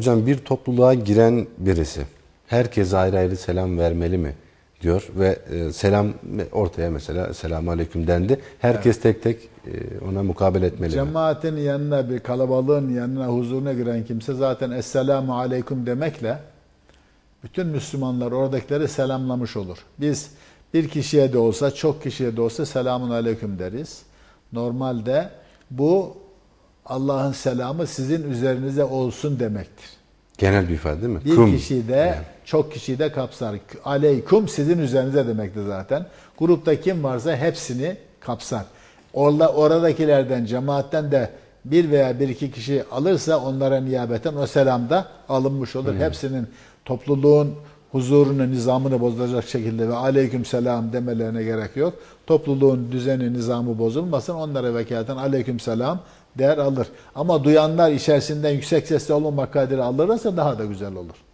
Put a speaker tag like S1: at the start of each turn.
S1: hocam bir topluluğa giren birisi herkese ayrı ayrı selam vermeli mi diyor ve e, selam ortaya mesela selamun aleyküm dendi. Herkes tek tek e, ona mukabele etmeli mi?
S2: Cemaatin yanına bir kalabalığın yanına huzuruna giren kimse zaten Esselamu Aleyküm demekle bütün Müslümanlar oradakileri selamlamış olur. Biz bir kişiye de olsa çok kişiye de olsa selamun aleyküm deriz. Normalde bu Allah'ın selamı sizin üzerinize olsun demektir.
S1: Genel bir ifade değil mi?
S2: Bir
S1: Kum.
S2: kişiyi de çok kişiyi de kapsar. Aleyküm sizin üzerinize demektir zaten. Grupta kim varsa hepsini kapsar. Orada, oradakilerden, cemaatten de bir veya bir iki kişi alırsa onlara niyabeten o selam da alınmış olur. Hepsinin topluluğun huzurunu, nizamını bozacak şekilde ve aleyküm selam demelerine gerek yok. Topluluğun düzeni, nizamı bozulmasın. Onlara vekaleten aleyküm selam der alır. Ama duyanlar içerisinden yüksek sesle olmamak kaydıyla alırsa daha da güzel olur.